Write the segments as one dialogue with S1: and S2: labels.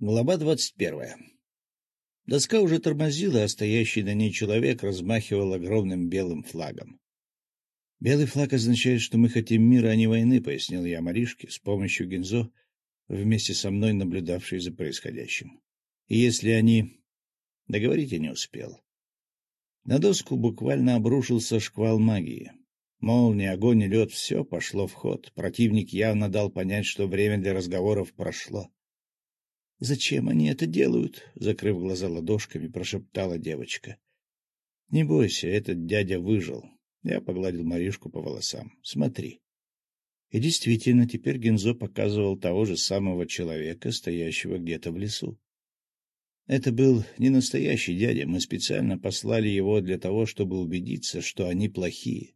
S1: Глава двадцать первая Доска уже тормозила, а стоящий на ней человек размахивал огромным белым флагом. — Белый флаг означает, что мы хотим мира, а не войны, — пояснил я Маришке с помощью Гензо, вместе со мной наблюдавшей за происходящим. И если они... Договорить я не успел. На доску буквально обрушился шквал магии. Молния, огонь и лед — все пошло в ход. Противник явно дал понять, что время для разговоров прошло. — Зачем они это делают? — закрыв глаза ладошками, прошептала девочка. — Не бойся, этот дядя выжил. Я погладил Маришку по волосам. — Смотри. И действительно, теперь Гензо показывал того же самого человека, стоящего где-то в лесу. Это был не настоящий дядя, мы специально послали его для того, чтобы убедиться, что они плохие.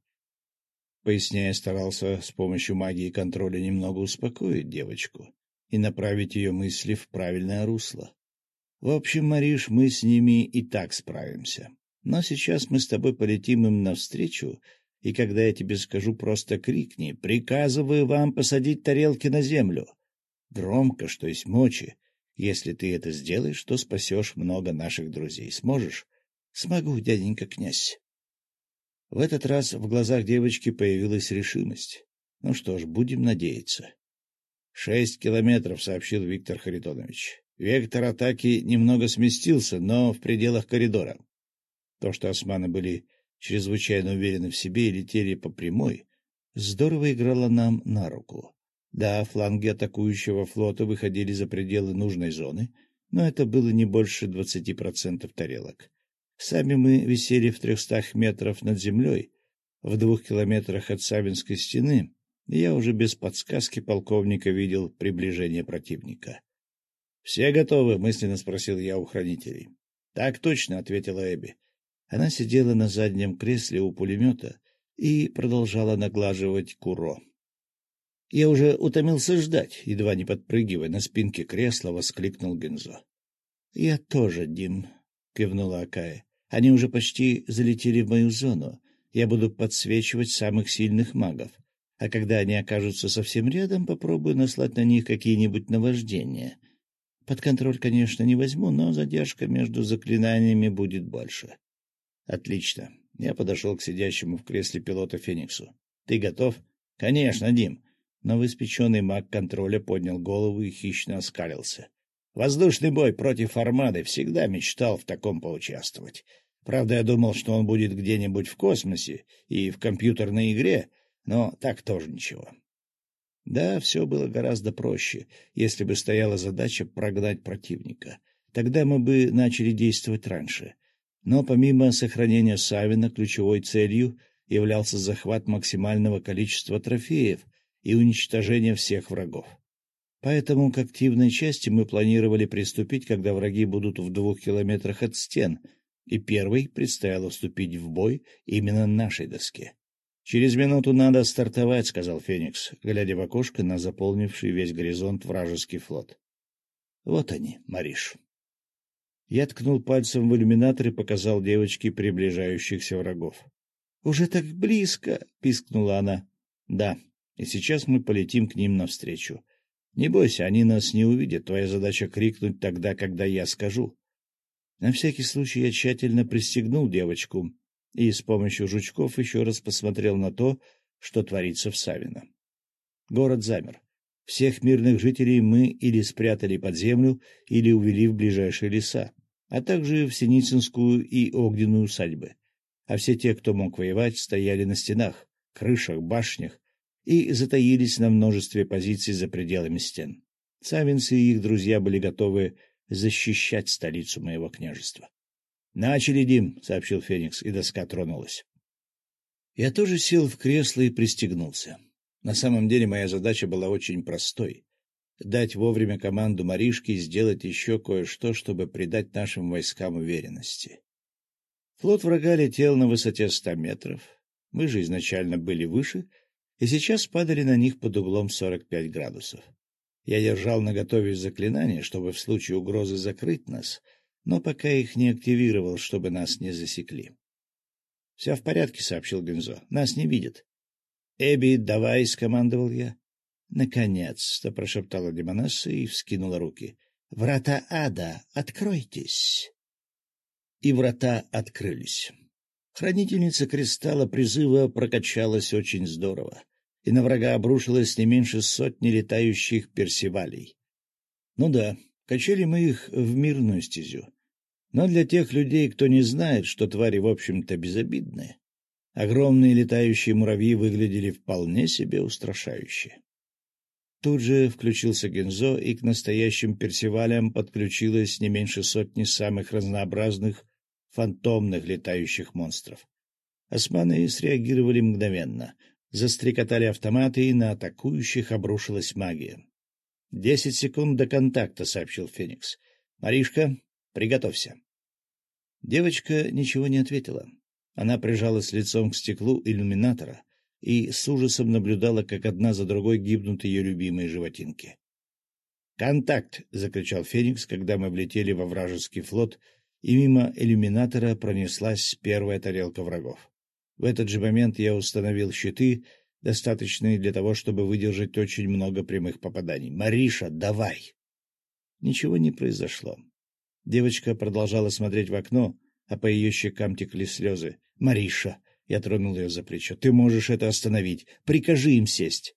S1: Поясняя, старался с помощью магии контроля немного успокоить девочку и направить ее мысли в правильное русло. В общем, Мариш, мы с ними и так справимся. Но сейчас мы с тобой полетим им навстречу, и когда я тебе скажу, просто крикни «Приказываю вам посадить тарелки на землю!» Громко, что есть мочи. Если ты это сделаешь, то спасешь много наших друзей. Сможешь? — Смогу, дяденька князь. В этот раз в глазах девочки появилась решимость. Ну что ж, будем надеяться. — Шесть километров, — сообщил Виктор Харитонович. Вектор атаки немного сместился, но в пределах коридора. То, что османы были чрезвычайно уверены в себе и летели по прямой, здорово играло нам на руку. Да, фланги атакующего флота выходили за пределы нужной зоны, но это было не больше двадцати процентов тарелок. Сами мы висели в трехстах метров над землей, в двух километрах от Савинской стены, я уже без подсказки полковника видел приближение противника. — Все готовы? — мысленно спросил я у хранителей. — Так точно, — ответила Эбби. Она сидела на заднем кресле у пулемета и продолжала наглаживать куро. Я уже утомился ждать, едва не подпрыгивая на спинке кресла, воскликнул Гензо. — Я тоже, Дим, — кивнула Акая. — Они уже почти залетели в мою зону. Я буду подсвечивать самых сильных магов а когда они окажутся совсем рядом, попробую наслать на них какие-нибудь наваждения. Под контроль, конечно, не возьму, но задержка между заклинаниями будет больше. Отлично. Я подошел к сидящему в кресле пилота Фениксу. Ты готов? Конечно, Дим. Новоиспеченный маг контроля поднял голову и хищно оскалился. Воздушный бой против армады всегда мечтал в таком поучаствовать. Правда, я думал, что он будет где-нибудь в космосе и в компьютерной игре, но так тоже ничего. Да, все было гораздо проще, если бы стояла задача прогнать противника. Тогда мы бы начали действовать раньше. Но помимо сохранения Савина, ключевой целью являлся захват максимального количества трофеев и уничтожение всех врагов. Поэтому к активной части мы планировали приступить, когда враги будут в двух километрах от стен, и первой предстояло вступить в бой именно на нашей доске. — Через минуту надо стартовать, — сказал Феникс, глядя в окошко на заполнивший весь горизонт вражеский флот. — Вот они, Мариш. Я ткнул пальцем в иллюминатор и показал девочке приближающихся врагов. — Уже так близко! — пискнула она. — Да, и сейчас мы полетим к ним навстречу. Не бойся, они нас не увидят. Твоя задача — крикнуть тогда, когда я скажу. На всякий случай я тщательно пристегнул девочку и с помощью жучков еще раз посмотрел на то, что творится в Савино. Город замер. Всех мирных жителей мы или спрятали под землю, или увели в ближайшие леса, а также в Синицынскую и Огненную усадьбы. А все те, кто мог воевать, стояли на стенах, крышах, башнях и затаились на множестве позиций за пределами стен. Савинцы и их друзья были готовы защищать столицу моего княжества. — Начали, Дим, — сообщил Феникс, и доска тронулась. Я тоже сел в кресло и пристегнулся. На самом деле моя задача была очень простой — дать вовремя команду Маришке сделать еще кое-что, чтобы придать нашим войскам уверенности. Флот врага летел на высоте ста метров. Мы же изначально были выше, и сейчас падали на них под углом 45 градусов. Я держал наготове заклинание, чтобы в случае угрозы закрыть нас — но пока их не активировал, чтобы нас не засекли. — Все в порядке, — сообщил Гензо. — Нас не видят. — Эбби, давай, — скомандовал я. — Наконец-то, — прошептала Демонесса и вскинула руки. «Врата ада, откройтесь!» И врата открылись. Хранительница кристалла призыва прокачалась очень здорово, и на врага обрушилось не меньше сотни летающих персивалей. Ну да, качали мы их в мирную стезю. Но для тех людей, кто не знает, что твари, в общем-то, безобидны, огромные летающие муравьи выглядели вполне себе устрашающе. Тут же включился Гензо, и к настоящим персивалям подключилось не меньше сотни самых разнообразных фантомных летающих монстров. Османы среагировали мгновенно. Застрекотали автоматы, и на атакующих обрушилась магия. — Десять секунд до контакта, — сообщил Феникс. — Маришка, приготовься. Девочка ничего не ответила. Она прижалась лицом к стеклу иллюминатора и с ужасом наблюдала, как одна за другой гибнут ее любимые животинки. «Контакт!» — закричал Феникс, когда мы влетели во вражеский флот и мимо иллюминатора пронеслась первая тарелка врагов. В этот же момент я установил щиты, достаточные для того, чтобы выдержать очень много прямых попаданий. «Мариша, давай!» Ничего не произошло. Девочка продолжала смотреть в окно, а по ее щекам текли слезы. «Мариша!» — я тронул ее за плечо. «Ты можешь это остановить! Прикажи им сесть!»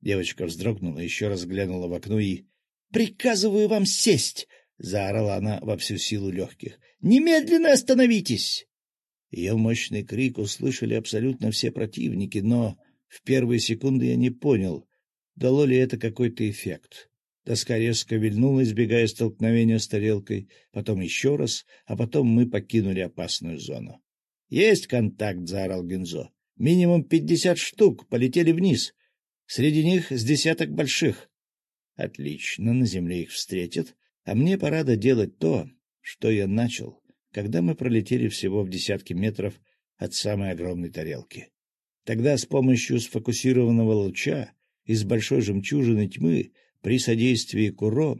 S1: Девочка вздрогнула, еще раз глянула в окно и... «Приказываю вам сесть!» — заорала она во всю силу легких. — Немедленно остановитесь! Ее мощный крик услышали абсолютно все противники, но в первые секунды я не понял, дало ли это какой-то эффект. Доска резко вильнула, избегая столкновения с тарелкой, потом еще раз, а потом мы покинули опасную зону. — Есть контакт! — заорал Гензо. — Минимум пятьдесят штук полетели вниз. Среди них с десяток больших. — Отлично, на земле их встретят, а мне пора доделать то, что я начал, когда мы пролетели всего в десятки метров от самой огромной тарелки. Тогда с помощью сфокусированного луча из большой жемчужины тьмы при содействии Куро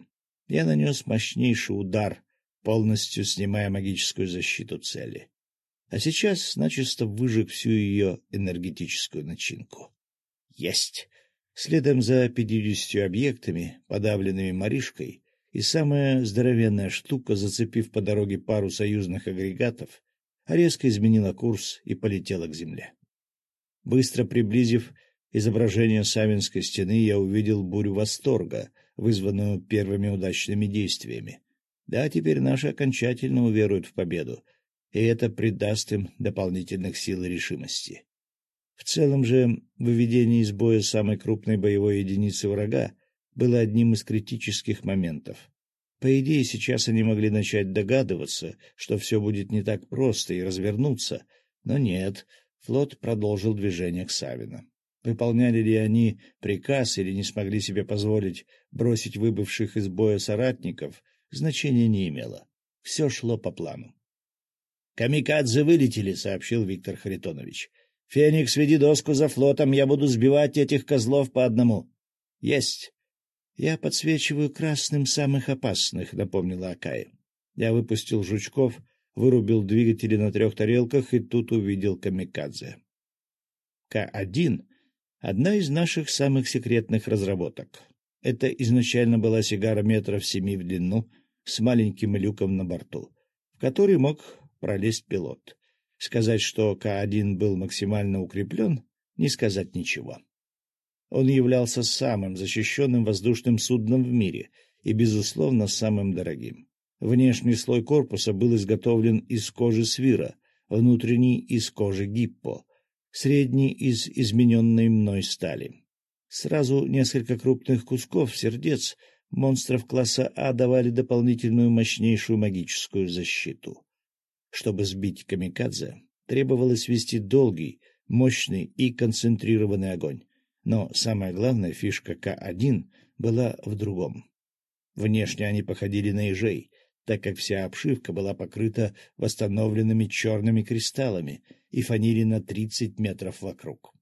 S1: я нанес мощнейший удар, полностью снимая магическую защиту цели. А сейчас начисто выжег всю ее энергетическую начинку. Есть! Следом за пятьюдесятью объектами, подавленными Маришкой, и самая здоровенная штука, зацепив по дороге пару союзных агрегатов, резко изменила курс и полетела к земле. Быстро приблизив изображение Савинской стены, я увидел бурю восторга, вызванную первыми удачными действиями. Да, теперь наши окончательно уверуют в победу, и это придаст им дополнительных сил и решимости. В целом же, выведение из боя самой крупной боевой единицы врага было одним из критических моментов. По идее, сейчас они могли начать догадываться, что все будет не так просто и развернуться, но нет, флот продолжил движение к Савино. Выполняли ли они приказ или не смогли себе позволить бросить выбывших из боя соратников, значения не имело. Все шло по плану. «Камикадзе вылетели», — сообщил Виктор Харитонович. «Феникс, веди доску за флотом, я буду сбивать этих козлов по одному». «Есть». «Я подсвечиваю красным самых опасных», — напомнила Акая. Я выпустил жучков, вырубил двигатели на трех тарелках и тут увидел камикадзе. К-1 — одна из наших самых секретных разработок. Это изначально была сигара метров семи в длину с маленьким люком на борту, в который мог пролезть пилот. Сказать, что К-1 был максимально укреплен, не сказать ничего. Он являлся самым защищенным воздушным судном в мире и, безусловно, самым дорогим. Внешний слой корпуса был изготовлен из кожи свира, внутренний — из кожи гиппо, средний — из измененной мной стали. Сразу несколько крупных кусков сердец монстров класса А давали дополнительную мощнейшую магическую защиту. Чтобы сбить камикадзе, требовалось вести долгий, мощный и концентрированный огонь. Но самая главная фишка К-1 была в другом. Внешне они походили на ежей, так как вся обшивка была покрыта восстановленными черными кристаллами и фанили на 30 метров вокруг.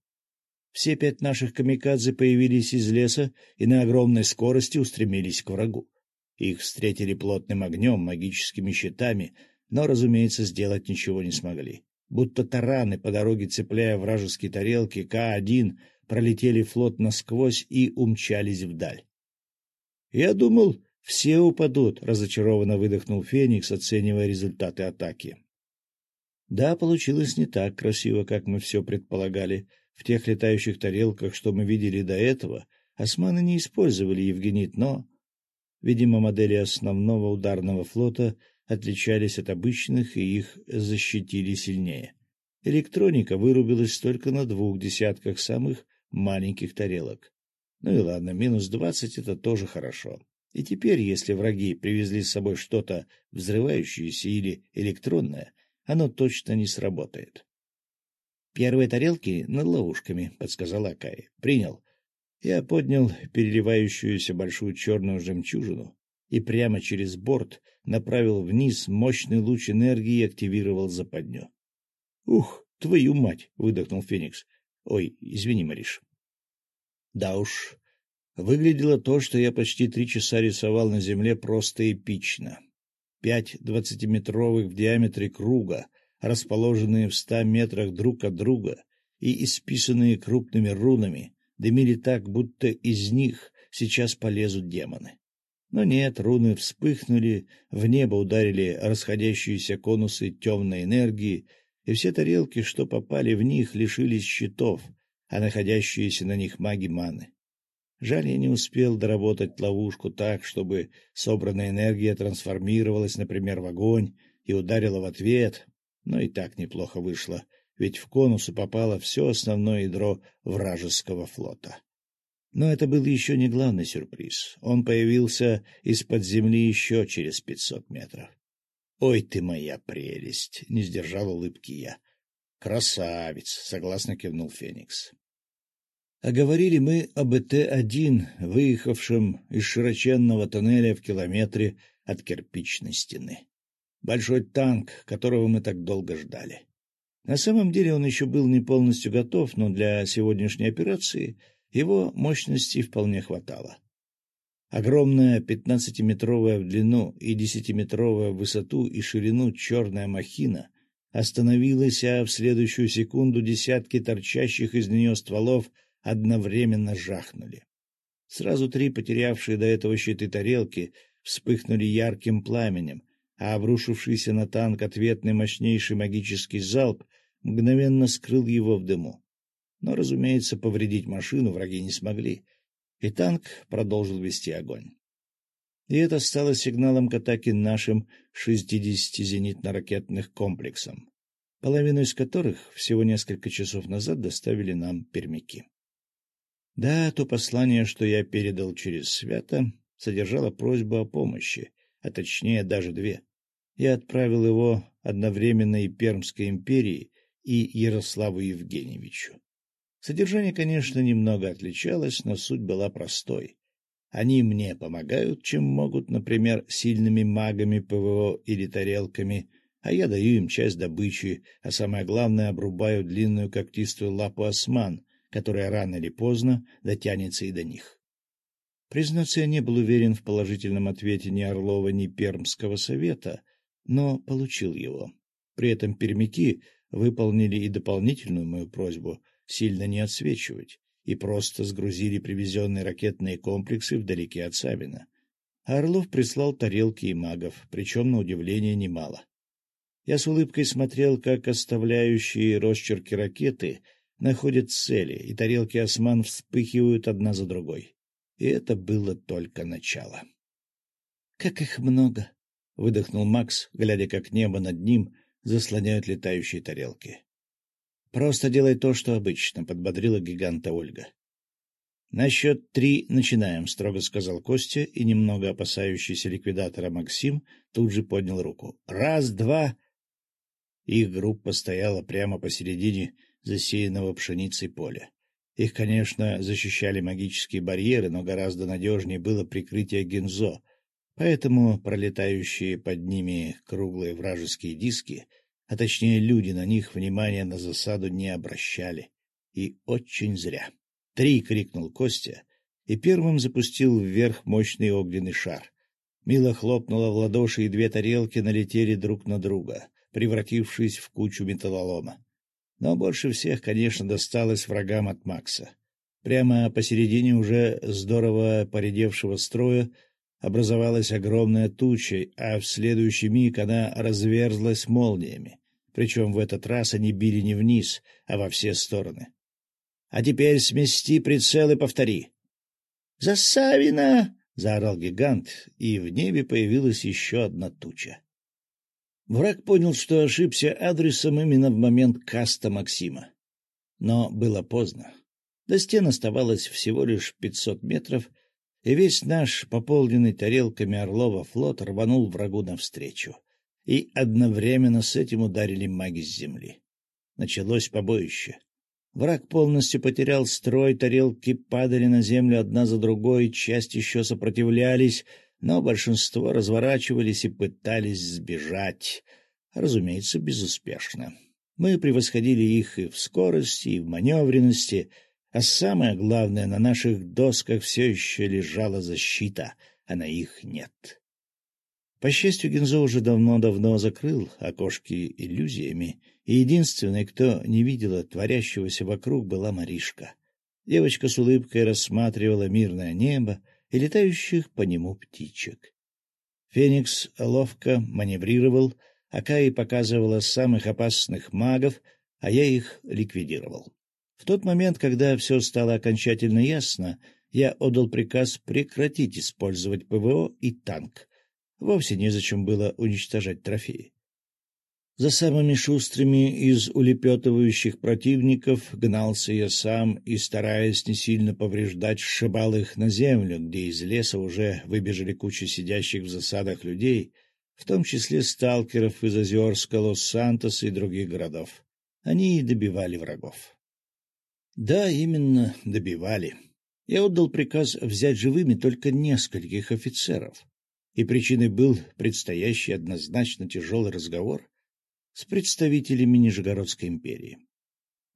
S1: Все пять наших камикадзе появились из леса и на огромной скорости устремились к врагу. Их встретили плотным огнем, магическими щитами, но, разумеется, сделать ничего не смогли. Будто тараны, по дороге цепляя вражеские тарелки, К-1 пролетели флот насквозь и умчались вдаль. — Я думал, Все упадут, — разочарованно выдохнул Феникс, оценивая результаты атаки. Да, получилось не так красиво, как мы все предполагали. В тех летающих тарелках, что мы видели до этого, османы не использовали евгенит, но... Видимо, модели основного ударного флота отличались от обычных, и их защитили сильнее. Электроника вырубилась только на двух десятках самых маленьких тарелок. Ну и ладно, минус двадцать — это тоже хорошо. И теперь, если враги привезли с собой что-то взрывающееся или электронное, оно точно не сработает. — Первые тарелки над ловушками, — подсказал Акай. — Принял. Я поднял переливающуюся большую черную жемчужину и прямо через борт направил вниз мощный луч энергии и активировал западню. — Ух, твою мать! — выдохнул Феникс. — Ой, извини, Мариш. Да уж, Выглядело то, что я почти три часа рисовал на земле, просто эпично. Пять двадцатиметровых в диаметре круга, расположенные в ста метрах друг от друга и исписанные крупными рунами, дымили так, будто из них сейчас полезут демоны. Но нет, руны вспыхнули, в небо ударили расходящиеся конусы темной энергии, и все тарелки, что попали в них, лишились щитов, а находящиеся на них маги маны. Жаль, я не успел доработать ловушку так, чтобы собранная энергия трансформировалась, например, в огонь и ударила в ответ, но и так неплохо вышло, ведь в конусы попало все основное ядро вражеского флота. Но это был еще не главный сюрприз. Он появился из-под земли еще через пятьсот метров. — Ой ты моя прелесть! — не сдержал улыбки я. — Красавец! — согласно кивнул Феникс. А говорили мы об ЭТ-1, выехавшем из широченного тоннеля в километре от кирпичной стены. Большой танк, которого мы так долго ждали. На самом деле он еще был не полностью готов, но для сегодняшней операции его мощности вполне хватало. Огромная пятнадцатиметровая в длину и десятиметровая в высоту и ширину черная махина остановилась, а в следующую секунду десятки торчащих из нее стволов — одновременно жахнули. Сразу три потерявшие до этого щиты тарелки вспыхнули ярким пламенем, а обрушившийся на танк ответный мощнейший магический залп мгновенно скрыл его в дыму. Но, разумеется, повредить машину враги не смогли, и танк продолжил вести огонь. И это стало сигналом к атаке нашим 60 зенитно-ракетных комплексам, половину из которых всего несколько часов назад доставили нам пермяки. Да, то послание, что я передал через свято, содержало просьбу о помощи, а точнее даже две. Я отправил его одновременно и Пермской империи, и Ярославу Евгеньевичу. Содержание, конечно, немного отличалось, но суть была простой. Они мне помогают, чем могут, например, сильными магами ПВО или тарелками, а я даю им часть добычи, а самое главное, обрубаю длинную когтистую лапу осман, которая рано или поздно дотянется и до них. Признаться, я не был уверен в положительном ответе ни Орлова, ни Пермского совета, но получил его. При этом пермяки выполнили и дополнительную мою просьбу сильно не отсвечивать и просто сгрузили привезенные ракетные комплексы вдалеке от Савина. А Орлов прислал тарелки и магов, причем, на удивление, немало. Я с улыбкой смотрел, как оставляющие росчерки ракеты находят цели, и тарелки осман вспыхивают одна за другой. И это было только начало. — Как их много! — выдохнул Макс, глядя, как небо над ним заслоняют летающие тарелки. — Просто делай то, что обычно, — подбодрила гиганта Ольга. — На счет три начинаем, — строго сказал Костя, и немного опасающийся ликвидатора Максим тут же поднял руку. — Раз, два... Их группа стояла прямо посередине засеянного пшеницей поля. Их, конечно, защищали магические барьеры, но гораздо надежнее было прикрытие гензо, поэтому пролетающие под ними круглые вражеские диски, а точнее люди на них внимания на засаду не обращали. И очень зря. «Три!» — крикнул Костя, и первым запустил вверх мощный огненный шар. Мила хлопнула в ладоши, и две тарелки налетели друг на друга, превратившись в кучу металлолома. Но больше всех, конечно, досталось врагам от Макса. Прямо посередине уже здорово поредевшего строя образовалась огромная туча, а в следующий миг она разверзлась молниями. Причем в этот раз они били не вниз, а во все стороны. — А теперь смести прицел и повтори. — За Савина! — заорал гигант, и в небе появилась еще одна туча. Враг понял, что ошибся адресом именно в момент каста Максима. Но было поздно. До стен оставалось всего лишь пятьсот метров, и весь наш пополненный тарелками Орлова флот рванул врагу навстречу. И одновременно с этим ударили маги с земли. Началось побоище. Враг полностью потерял строй, тарелки падали на землю одна за другой, часть еще сопротивлялись, но большинство разворачивались и пытались сбежать. Разумеется, безуспешно. Мы превосходили их и в скорости, и в маневренности, а самое главное, на наших досках все еще лежала защита, а на их нет. По счастью, Гензо уже давно-давно закрыл окошки иллюзиями, и единственной, кто не видела творящегося вокруг, была Маришка. Девочка с улыбкой рассматривала мирное небо, и летающих по нему птичек. Феникс ловко маневрировал, а Каи показывала самых опасных магов, а я их ликвидировал. В тот момент, когда все стало окончательно ясно, я отдал приказ прекратить использовать ПВО и танк. Вовсе незачем было уничтожать трофеи. За самыми шустрыми из улепетывающих противников гнался я сам и, стараясь не сильно повреждать, сшибал их на землю, где из леса уже выбежали куча сидящих в засадах людей, в том числе сталкеров из Озерска, Лос-Сантоса и других городов. Они и добивали врагов. Да, именно добивали. Я отдал приказ взять живыми только нескольких офицеров, и причиной был предстоящий однозначно тяжелый разговор с представителями Нижегородской империи.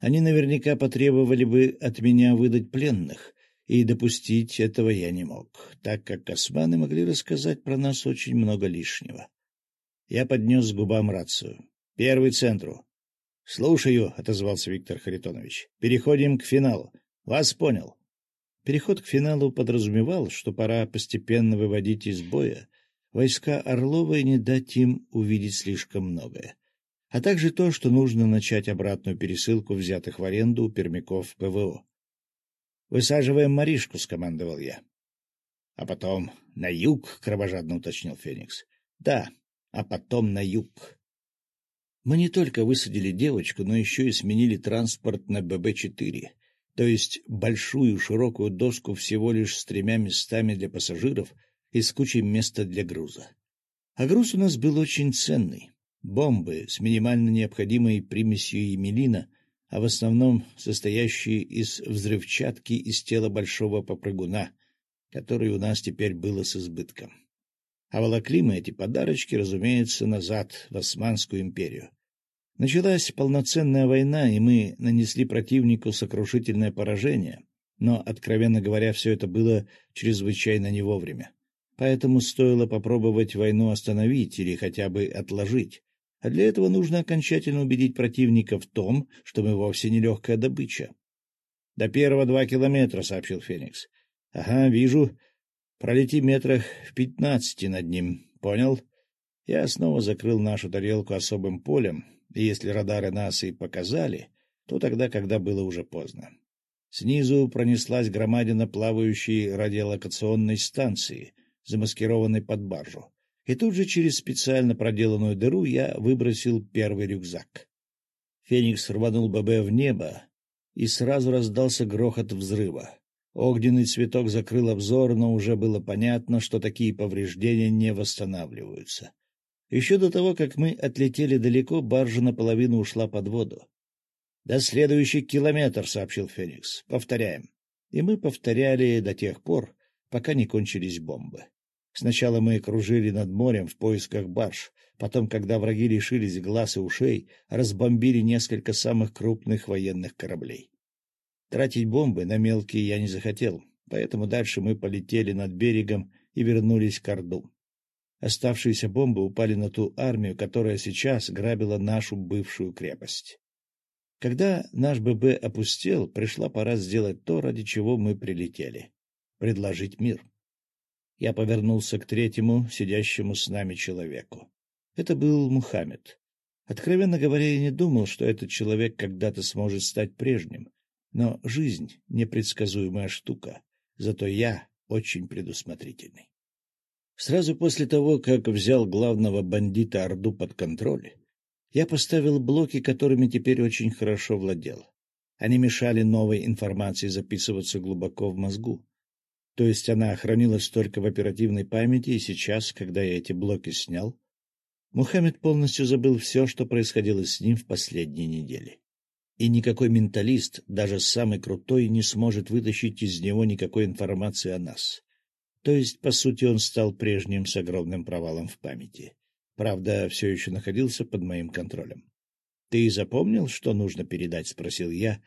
S1: Они наверняка потребовали бы от меня выдать пленных, и допустить этого я не мог, так как османы могли рассказать про нас очень много лишнего. Я поднес губам рацию. «Первый центру». «Слушаю», — отозвался Виктор Харитонович. «Переходим к финалу. Вас понял». Переход к финалу подразумевал, что пора постепенно выводить из боя войска Орлова и не дать им увидеть слишком многое а также то, что нужно начать обратную пересылку взятых в аренду у пермяков ПВО. «Высаживаем Маришку», — скомандовал я. «А потом на юг», — кровожадно уточнил Феникс. «Да, а потом на юг». Мы не только высадили девочку, но еще и сменили транспорт на ББ-4, то есть большую широкую доску всего лишь с тремя местами для пассажиров и с кучей места для груза. А груз у нас был очень ценный. Бомбы с минимально необходимой примесью емелина, а в основном состоящие из взрывчатки из тела большого попрыгуна, который у нас теперь было с избытком. А волокли мы эти подарочки, разумеется, назад, в Османскую империю. Началась полноценная война, и мы нанесли противнику сокрушительное поражение, но, откровенно говоря, все это было чрезвычайно не вовремя. Поэтому стоило попробовать войну остановить или хотя бы отложить, а для этого нужно окончательно убедить противника в том, что мы вовсе не легкая добыча. — До первого два километра, — сообщил Феникс. — Ага, вижу. Пролети метрах в пятнадцати над ним. Понял? Я снова закрыл нашу тарелку особым полем, и если радары нас и показали, то тогда, когда было уже поздно. Снизу пронеслась громадина плавающей радиолокационной станции, замаскированной под баржу и тут же через специально проделанную дыру я выбросил первый рюкзак. Феникс рванул ББ в небо, и сразу раздался грохот взрыва. Огненный цветок закрыл обзор, но уже было понятно, что такие повреждения не восстанавливаются. Еще до того, как мы отлетели далеко, баржа наполовину ушла под воду. — До следующий километр, — сообщил Феникс. — Повторяем. И мы повторяли до тех пор, пока не кончились бомбы. Сначала мы кружили над морем в поисках барж, потом, когда враги лишились глаз и ушей, разбомбили несколько самых крупных военных кораблей. Тратить бомбы на мелкие я не захотел, поэтому дальше мы полетели над берегом и вернулись к Орду. Оставшиеся бомбы упали на ту армию, которая сейчас грабила нашу бывшую крепость. Когда наш ББ опустел, пришла пора сделать то, ради чего мы прилетели — предложить мир. Я повернулся к третьему, сидящему с нами человеку. Это был Мухаммед. Откровенно говоря, я не думал, что этот человек когда-то сможет стать прежним. Но жизнь — непредсказуемая штука. Зато я очень предусмотрительный. Сразу после того, как взял главного бандита Орду под контроль, я поставил блоки, которыми теперь очень хорошо владел. Они мешали новой информации записываться глубоко в мозгу. То есть она хранилась только в оперативной памяти, и сейчас, когда я эти блоки снял, Мухаммед полностью забыл все, что происходило с ним в последние недели. И никакой менталист, даже самый крутой, не сможет вытащить из него никакой информации о нас. То есть, по сути, он стал прежним с огромным провалом в памяти. Правда, все еще находился под моим контролем. — Ты запомнил, что нужно передать? — спросил я,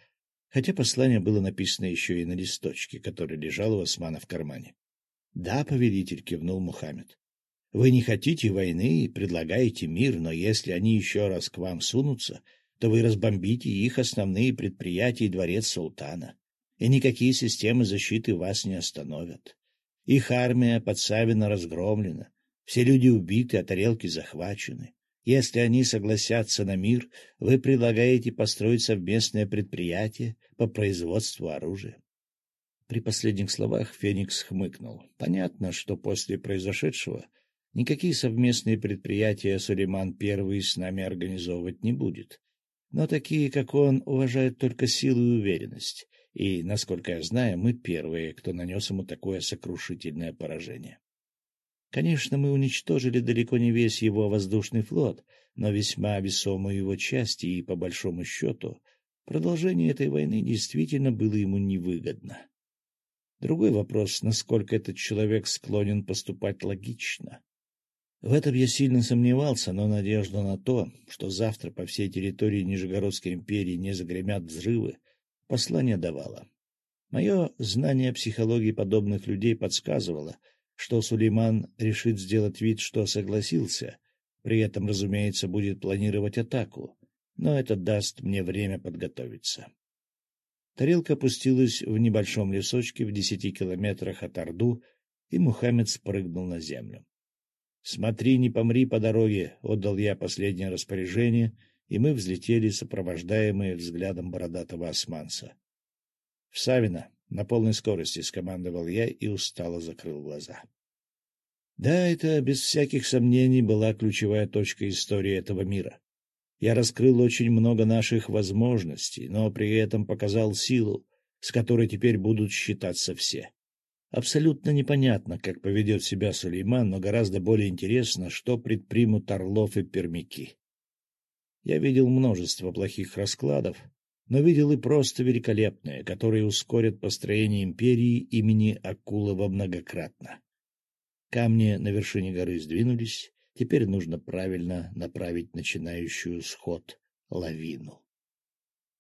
S1: хотя послание было написано еще и на листочке, который лежал у Османа в кармане. — Да, повелитель, — кивнул Мухаммед. — Вы не хотите войны и предлагаете мир, но если они еще раз к вам сунутся, то вы разбомбите их основные предприятия и дворец султана, и никакие системы защиты вас не остановят. Их армия под разгромлена, все люди убиты, а тарелки захвачены. Если они согласятся на мир, вы предлагаете построить совместное предприятие по производству оружия. При последних словах Феникс хмыкнул. Понятно, что после произошедшего никакие совместные предприятия Сулейман Первый с нами организовывать не будет. Но такие, как он, уважают только силу и уверенность. И, насколько я знаю, мы первые, кто нанес ему такое сокрушительное поражение. Конечно, мы уничтожили далеко не весь его воздушный флот, но весьма весомую его часть, и, по большому счету, продолжение этой войны действительно было ему невыгодно. Другой вопрос, насколько этот человек склонен поступать логично. В этом я сильно сомневался, но надежда на то, что завтра по всей территории Нижегородской империи не загремят взрывы, послание давало. Мое знание психологии подобных людей подсказывало — что Сулейман решит сделать вид, что согласился, при этом, разумеется, будет планировать атаку, но это даст мне время подготовиться. Тарелка опустилась в небольшом лесочке в десяти километрах от Орду, и Мухаммед спрыгнул на землю. — Смотри, не помри по дороге, — отдал я последнее распоряжение, и мы взлетели, сопровождаемые взглядом бородатого османца. — В Савино, на полной скорости скомандовал я и устало закрыл глаза. Да, это, без всяких сомнений, была ключевая точка истории этого мира. Я раскрыл очень много наших возможностей, но при этом показал силу, с которой теперь будут считаться все. Абсолютно непонятно, как поведет себя Сулейман, но гораздо более интересно, что предпримут Орлов и Пермяки. Я видел множество плохих раскладов, но видел и просто великолепные, которые ускорят построение империи имени Акулова многократно. Камни на вершине горы сдвинулись, теперь нужно правильно направить начинающую сход лавину.